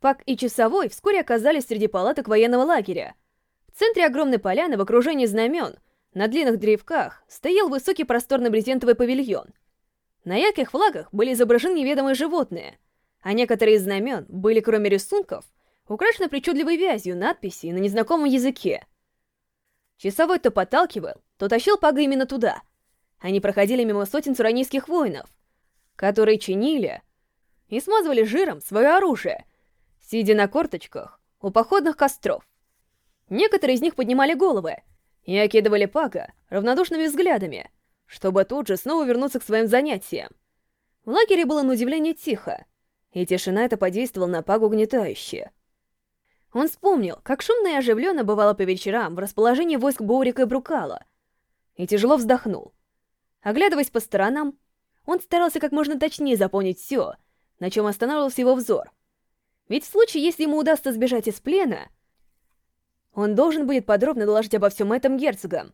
Пак и Часовой вскоре оказались среди палаток военного лагеря. В центре огромной поляны в окружении знамен, на длинных древках, стоял высокий просторный брезентовый павильон. На ярких флагах были изображены неведомые животные, а некоторые из знамен были, кроме рисунков, украшены причудливой вязью надписи на незнакомом языке. Часовой то подталкивал, то тащил Пага именно туда. Они проходили мимо сотен цуранийских воинов, которые чинили и смазывали жиром свое оружие, сидя на корточках у походных костров. Некоторые из них поднимали головы и окидывали Пага равнодушными взглядами, чтобы тут же снова вернуться к своим занятиям. В лагере было на удивление тихо, и тишина эта подействовала на Пагу угнетающе. Он вспомнил, как шумно и оживленно бывало по вечерам в расположении войск Боурика и Брукала, и тяжело вздохнул. Оглядываясь по сторонам, он старался как можно точнее запомнить все, на чем останавливался его взор. Ведь в случае, если ему удастся сбежать из плена, он должен будет подробно доложить обо всем этом герцогам.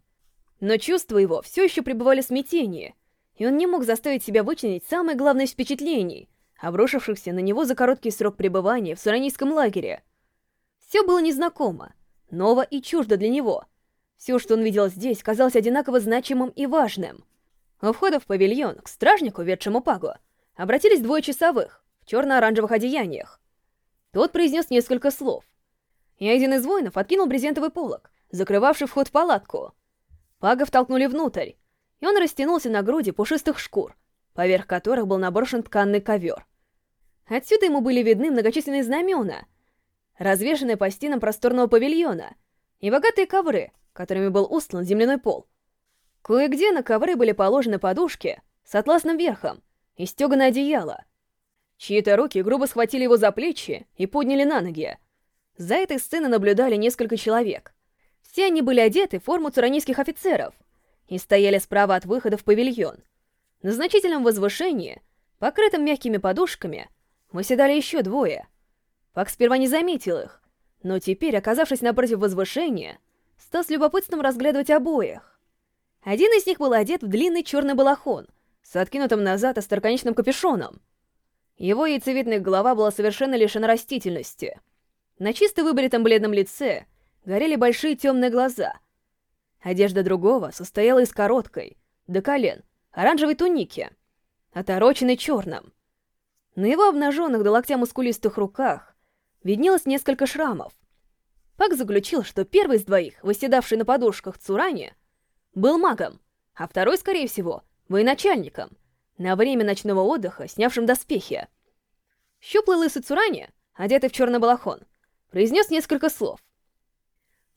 Но чувства его все еще пребывали в смятении, и он не мог заставить себя вычленить самое главное из обрушившихся на него за короткий срок пребывания в Суранийском лагере — все было незнакомо, ново и чуждо для него. Все, что он видел здесь, казалось одинаково значимым и важным. У входа в павильон к стражнику, ведшему Пагу, обратились двое часовых в черно-оранжевых одеяниях. Тот произнес несколько слов. И один из воинов откинул брезентовый полог, закрывавший вход в палатку. Пага втолкнули внутрь, и он растянулся на груди пушистых шкур, поверх которых был наброшен тканный ковер. Отсюда ему были видны многочисленные знамена — развешанные по стенам просторного павильона, и богатые ковры, которыми был устлан земляной пол. Кое-где на ковры были положены подушки с атласным верхом и стеганое одеяло. Чьи-то руки грубо схватили его за плечи и подняли на ноги. За этой сценой наблюдали несколько человек. Все они были одеты в форму цуранийских офицеров и стояли справа от выхода в павильон. На значительном возвышении, покрытом мягкими подушками, выседали еще двое — Пак сперва не заметил их, но теперь, оказавшись напротив возвышения, стал с любопытством разглядывать обоих. Один из них был одет в длинный черный балахон с откинутым назад остроконечным капюшоном. Его яйцевидная голова была совершенно лишена растительности. На чисто выбритом бледном лице горели большие темные глаза. Одежда другого состояла из короткой, до колен, оранжевой туники, отороченной черным. На его обнаженных до локтя мускулистых руках виднелось несколько шрамов. Пак заключил, что первый из двоих, выседавший на подушках Цурани, был магом, а второй, скорее всего, военачальником, на время ночного отдыха, снявшим доспехи. Щуплый лысый Цурани, одетый в черный балахон, произнес несколько слов.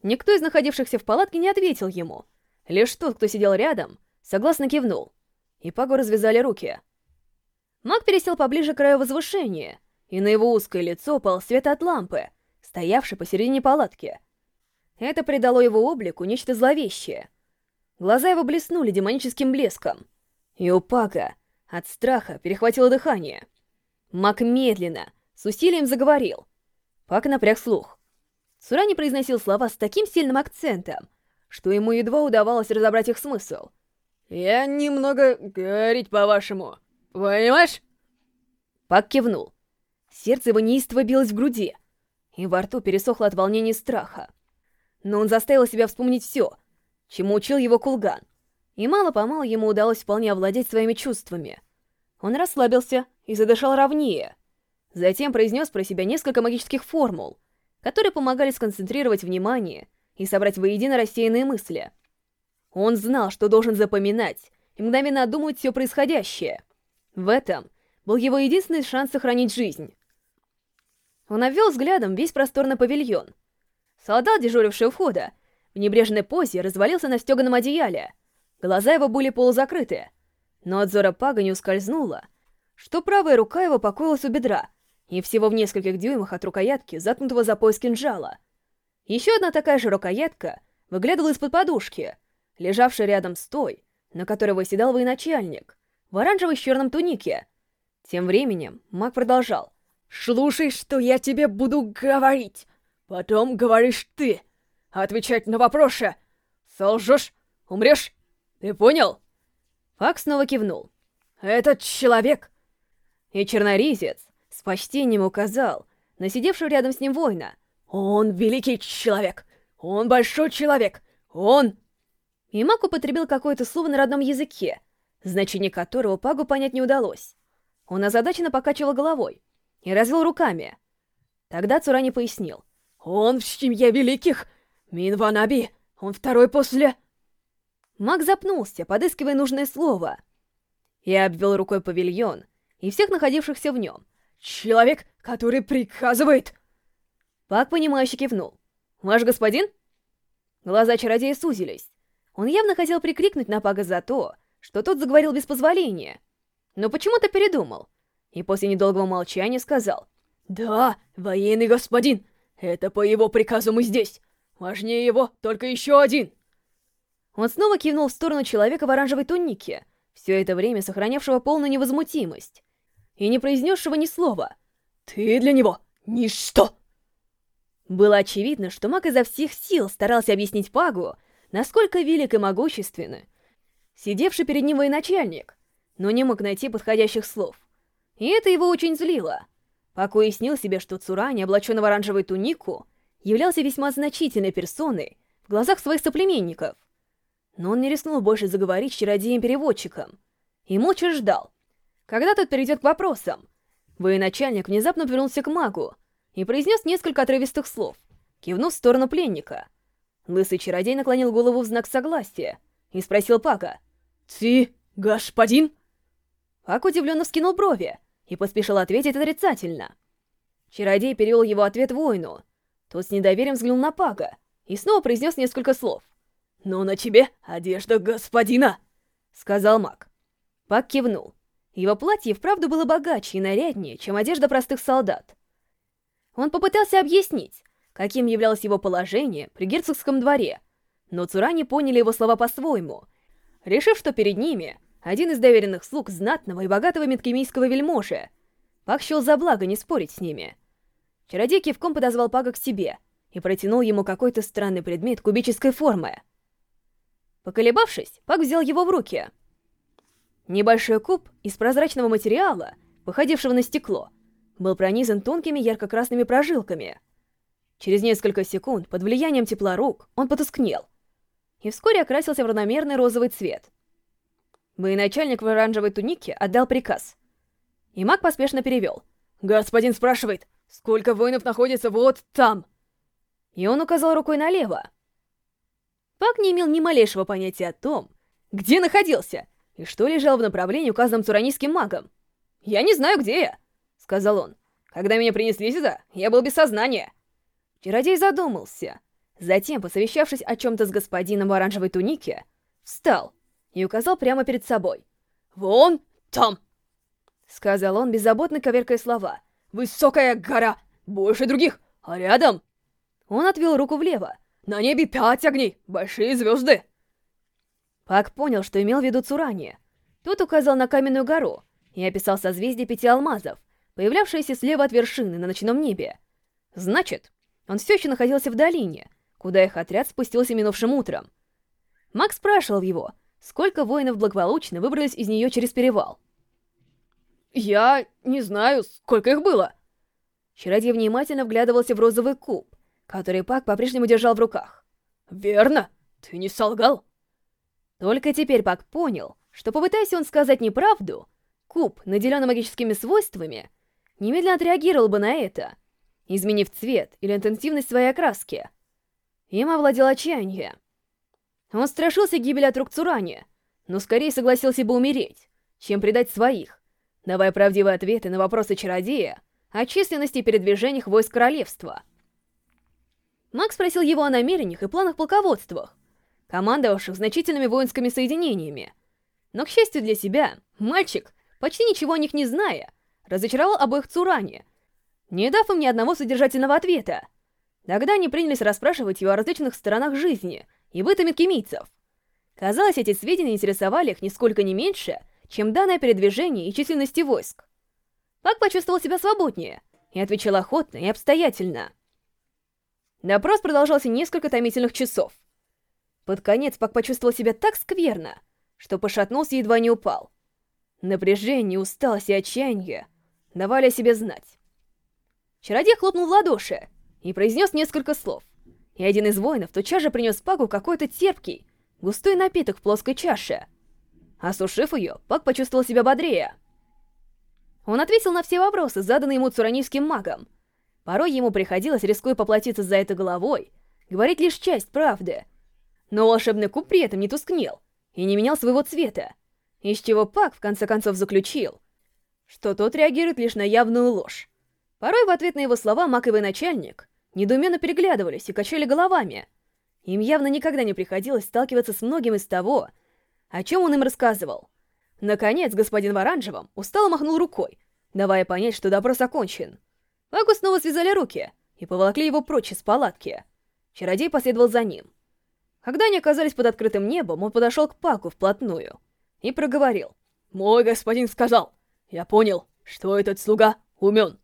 Никто из находившихся в палатке не ответил ему. Лишь тот, кто сидел рядом, согласно кивнул. И Пагу развязали руки. Маг пересел поближе к краю возвышения — и на его узкое лицо пал свет от лампы, стоявшей посередине палатки. Это придало его облику нечто зловещее. Глаза его блеснули демоническим блеском, и у Пака от страха перехватило дыхание. Мак медленно, с усилием заговорил. Пак напряг слух. Сура произносил слова с таким сильным акцентом, что ему едва удавалось разобрать их смысл. «Я немного говорить по-вашему, понимаешь?» Пак кивнул. Сердце его неистово билось в груди, и во рту пересохло от волнения и страха. Но он заставил себя вспомнить все, чему учил его Кулган, и мало-помалу ему удалось вполне овладеть своими чувствами. Он расслабился и задышал ровнее. Затем произнес про себя несколько магических формул, которые помогали сконцентрировать внимание и собрать воедино рассеянные мысли. Он знал, что должен запоминать и мгновенно обдумывать все происходящее. В этом был его единственный шанс сохранить жизнь. Он обвел взглядом весь просторный павильон. Солдат, дежуривший у входа, в небрежной позе развалился на стеганом одеяле. Глаза его были полузакрыты. Но от зора Пага не ускользнуло, что правая рука его покоилась у бедра, и всего в нескольких дюймах от рукоятки, заткнутого за пояс кинжала. Еще одна такая же рукоятка выглядывала из-под подушки, лежавшей рядом с той, на которой выседал военачальник, в оранжевой с черном тунике. Тем временем маг продолжал — Слушай, что я тебе буду говорить. Потом говоришь ты. Отвечать на вопросы. Солжешь, умрешь. Ты понял? Фак снова кивнул. Этот человек... И черноризец с почтением указал на сидевшего рядом с ним воина. «Он великий человек! Он большой человек! Он...» И Мак употребил какое-то слово на родном языке, значение которого Пагу понять не удалось. Он озадаченно покачивал головой и развел руками. Тогда Цурани пояснил. «Он в семье великих! Минванаби! Он второй после...» Маг запнулся, подыскивая нужное слово. Я обвел рукой павильон и всех находившихся в нем. «Человек, который приказывает!» Пак, понимающе кивнул. «Ваш господин?» Глаза чародея сузились. Он явно хотел прикрикнуть на Пага за то, что тот заговорил без позволения. Но почему-то передумал. И после недолгого молчания сказал. «Да, военный господин, это по его приказу мы здесь. Важнее его только еще один!» Он снова кивнул в сторону человека в оранжевой тунике, все это время сохранявшего полную невозмутимость, и не произнесшего ни слова. «Ты для него ничто!» Было очевидно, что маг изо всех сил старался объяснить Пагу, насколько велик и могущественный, сидевший перед ним военачальник, но не мог найти подходящих слов. И это его очень злило. Пак уяснил себе, что Цурани, облаченный в оранжевую тунику, являлся весьма значительной персоной в глазах своих соплеменников — но он не рискнул больше заговорить с чародеем-переводчиком. И молча ждал, когда тот перейдет к вопросам. Военачальник внезапно повернулся к магу и произнес несколько отрывистых слов, кивнув в сторону пленника. Лысый чародей наклонил голову в знак согласия и спросил Пака. «Ты, господин?» Пак удивленно вскинул брови и поспешил ответить отрицательно. Чародей перевел его ответ воину. Тот с недоверием взглянул на Пага и снова произнес несколько слов. «Ну, на тебе одежда господина!» — сказал маг. Пак кивнул. Его платье вправду было богаче и наряднее, чем одежда простых солдат. Он попытался объяснить, каким являлось его положение при герцогском дворе, но Цурани поняли его слова по-своему, решив, что перед ними один из доверенных слуг знатного и богатого меткемийского вельможи. Пак счел за благо не спорить с ними. Чародей кивком подозвал Пага к себе и протянул ему какой-то странный предмет кубической формы — Поколебавшись, Пак взял его в руки. Небольшой куб из прозрачного материала, походившего на стекло, был пронизан тонкими ярко-красными прожилками. Через несколько секунд, под влиянием тепла рук, он потускнел и вскоре окрасился в равномерный розовый цвет. Военачальник в оранжевой тунике отдал приказ. И маг поспешно перевел. «Господин спрашивает, сколько воинов находится вот там?» И он указал рукой налево. Пак не имел ни малейшего понятия о том, где находился и что лежал в направлении, указанном цуранийским магом. «Я не знаю, где я», — сказал он. «Когда меня принесли сюда, я был без сознания». Чародей задумался. Затем, посовещавшись о чем-то с господином в оранжевой тунике, встал и указал прямо перед собой. «Вон там!» — сказал он, беззаботно коверкая слова. «Высокая гора! Больше других! А рядом...» Он отвел руку влево, на небе пять огней, большие звезды!» Пак понял, что имел в виду Цурани. Тот указал на каменную гору и описал созвездие пяти алмазов, появлявшиеся слева от вершины на ночном небе. Значит, он все еще находился в долине, куда их отряд спустился минувшим утром. Макс спрашивал его, сколько воинов благополучно выбрались из нее через перевал. «Я не знаю, сколько их было». Чародей внимательно вглядывался в розовый куб, который Пак по-прежнему держал в руках. «Верно! Ты не солгал!» Только теперь Пак понял, что попытаясь он сказать неправду, куб, наделенный магическими свойствами, немедленно отреагировал бы на это, изменив цвет или интенсивность своей окраски. Им овладел отчаяние. Он страшился гибели от рук Цурани, но скорее согласился бы умереть, чем предать своих, давая правдивые ответы на вопросы чародея о численности передвижениях войск королевства — Макс спросил его о намерениях и планах полководствах, командовавших значительными воинскими соединениями. Но, к счастью для себя, мальчик, почти ничего о них не зная, разочаровал обоих Цурани, не дав им ни одного содержательного ответа. Тогда они принялись расспрашивать его о различных сторонах жизни и быта кемийцев. Казалось, эти сведения интересовали их нисколько не меньше, чем данное передвижение и численности войск. Пак почувствовал себя свободнее и отвечал охотно и обстоятельно. Допрос продолжался несколько томительных часов. Под конец Пак почувствовал себя так скверно, что пошатнулся и едва не упал. Напряжение, усталость и отчаяние давали о себе знать. Чародей хлопнул в ладоши и произнес несколько слов. И один из воинов тотчас же принес Паку какой-то терпкий, густой напиток в плоской чаше. Осушив ее, Пак почувствовал себя бодрее. Он ответил на все вопросы, заданные ему цуранийским магом. Порой ему приходилось, рискуя поплатиться за это головой, говорить лишь часть правды. Но волшебный куб при этом не тускнел и не менял своего цвета, из чего Пак в конце концов заключил, что тот реагирует лишь на явную ложь. Порой в ответ на его слова и начальник недоуменно переглядывались и качали головами. Им явно никогда не приходилось сталкиваться с многим из того, о чем он им рассказывал. Наконец, господин в оранжевом устало махнул рукой, давая понять, что допрос окончен. Паку снова связали руки и поволокли его прочь из палатки. Чародей последовал за ним. Когда они оказались под открытым небом, он подошел к Паку вплотную и проговорил. «Мой господин сказал, я понял, что этот слуга умен.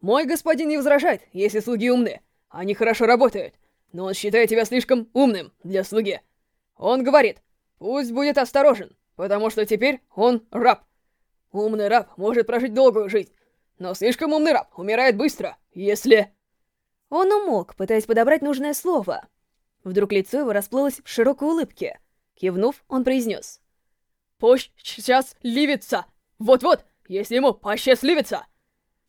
Мой господин не возражает, если слуги умны. Они хорошо работают, но он считает тебя слишком умным для слуги. Он говорит, пусть будет осторожен, потому что теперь он раб. Умный раб может прожить долгую жизнь, но слишком умный раб умирает быстро, если... Он умолк, пытаясь подобрать нужное слово. Вдруг лицо его расплылось в широкой улыбке. Кивнув, он произнес. «Пусть сейчас ливится! Вот-вот, если ему посчастливится!»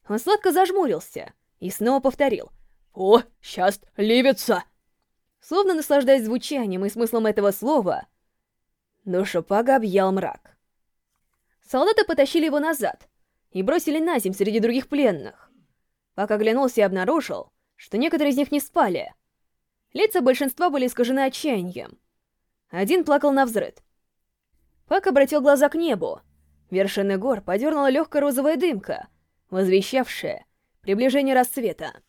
Он сладко зажмурился и снова повторил «О, сейчас ливится!» Словно наслаждаясь звучанием и смыслом этого слова, душу Пага объял мрак. Солдаты потащили его назад и бросили на земь среди других пленных. Пак оглянулся и обнаружил, что некоторые из них не спали. Лица большинства были искажены отчаянием. Один плакал на взрыд. Пак обратил глаза к небу. Вершины гор подернула легкая розовая дымка — возвещавшее приближение рассвета.